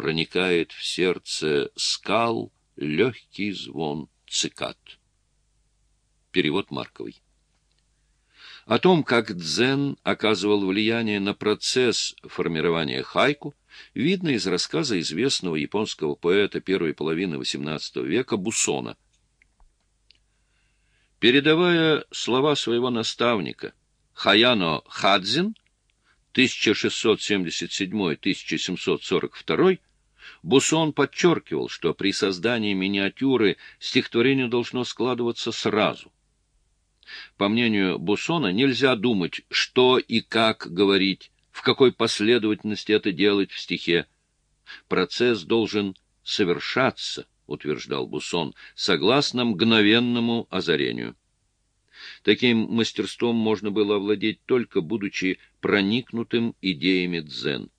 проникает в сердце скал легкий звон цикад. Перевод Марковой. О том, как дзен оказывал влияние на процесс формирования хайку, видно из рассказа известного японского поэта первой половины XVIII века Бусона. Передавая слова своего наставника Хаяно Хадзин 1677-1742, Бусон подчеркивал, что при создании миниатюры стихотворение должно складываться сразу. По мнению Буссона, нельзя думать, что и как говорить, в какой последовательности это делать в стихе. Процесс должен совершаться, утверждал Буссон, согласно мгновенному озарению. Таким мастерством можно было овладеть только будучи проникнутым идеями дзен.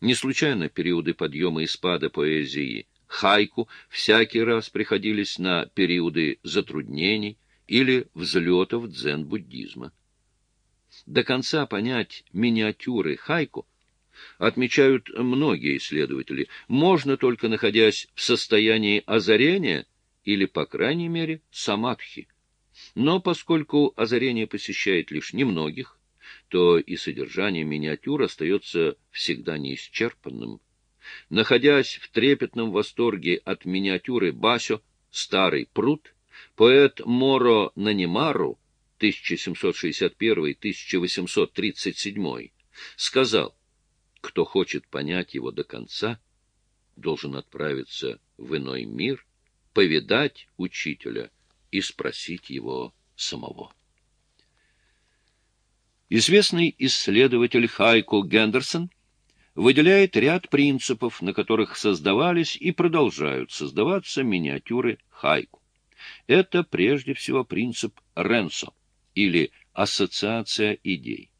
Не случайно периоды подъема и спада поэзии хайку всякий раз приходились на периоды затруднений или взлетов дзен-буддизма. До конца понять миниатюры хайку отмечают многие исследователи, можно только находясь в состоянии озарения или, по крайней мере, самадхи. Но поскольку озарение посещает лишь немногих, то и содержание миниатюр остается всегда неисчерпанным. Находясь в трепетном восторге от миниатюры Басё «Старый пруд», поэт Моро Нанимару 1761-1837 сказал, кто хочет понять его до конца, должен отправиться в иной мир, повидать учителя и спросить его самого. Известный исследователь Хайко Гендерсон выделяет ряд принципов, на которых создавались и продолжают создаваться миниатюры Хайку. Это прежде всего принцип Ренсо или ассоциация идей.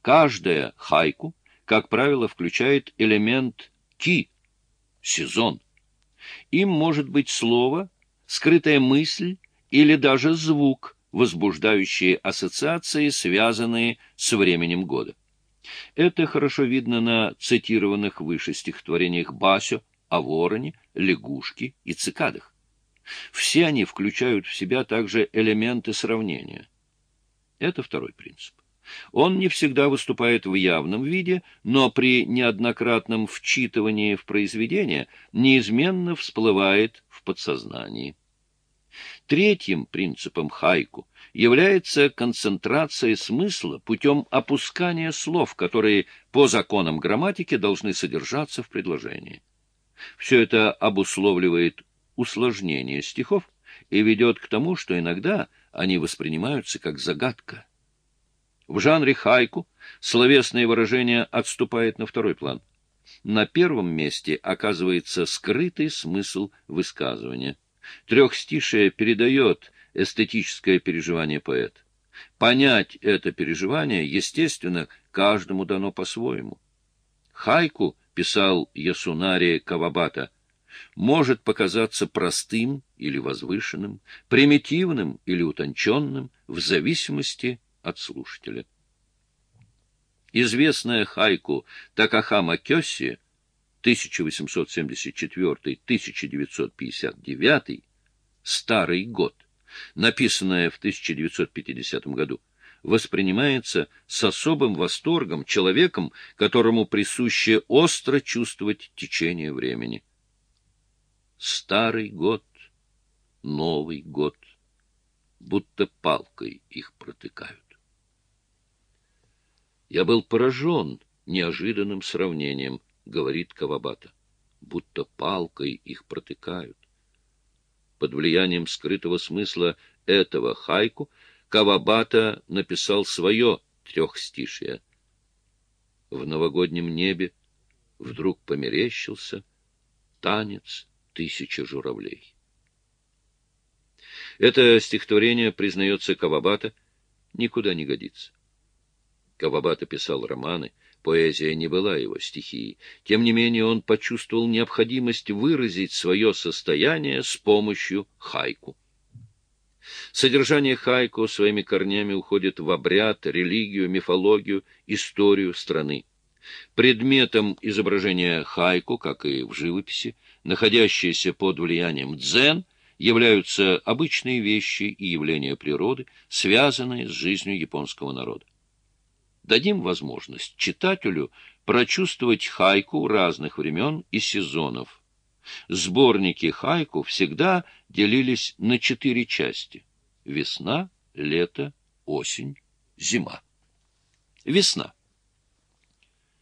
Каждая хайку, как правило, включает элемент ки – сезон. Им может быть слово, скрытая мысль или даже звук – возбуждающие ассоциации, связанные с временем года. Это хорошо видно на цитированных выше стихотворениях Басё о вороне, лягушке и цикадах. Все они включают в себя также элементы сравнения. Это второй принцип. Он не всегда выступает в явном виде, но при неоднократном вчитывании в произведение неизменно всплывает в подсознании. Третьим принципом хайку является концентрация смысла путем опускания слов, которые по законам грамматики должны содержаться в предложении. Все это обусловливает усложнение стихов и ведет к тому, что иногда они воспринимаются как загадка. В жанре хайку словесное выражение отступает на второй план. На первом месте оказывается скрытый смысл высказывания – Трехстишие передает эстетическое переживание поэта. Понять это переживание, естественно, каждому дано по-своему. Хайку, писал Ясунари Кавабата, может показаться простым или возвышенным, примитивным или утонченным, в зависимости от слушателя. Известная хайку Такахама Кёсси 1874-1959, старый год, написанное в 1950 году, воспринимается с особым восторгом человеком, которому присуще остро чувствовать течение времени. Старый год, Новый год, будто палкой их протыкают. Я был поражен неожиданным сравнением — говорит Кавабата, будто палкой их протыкают. Под влиянием скрытого смысла этого хайку Кавабата написал свое трехстишие. В новогоднем небе вдруг померещился танец тысячи журавлей. Это стихотворение, признается Кавабата, никуда не годится. Кавабата писал романы, Поэзия не была его стихией. Тем не менее он почувствовал необходимость выразить свое состояние с помощью хайку. Содержание хайку своими корнями уходит в обряд, религию, мифологию, историю страны. Предметом изображения хайку, как и в живописи, находящиеся под влиянием дзен, являются обычные вещи и явления природы, связанные с жизнью японского народа. Дадим возможность читателю прочувствовать хайку разных времен и сезонов. Сборники хайку всегда делились на четыре части – весна, лето, осень, зима. Весна.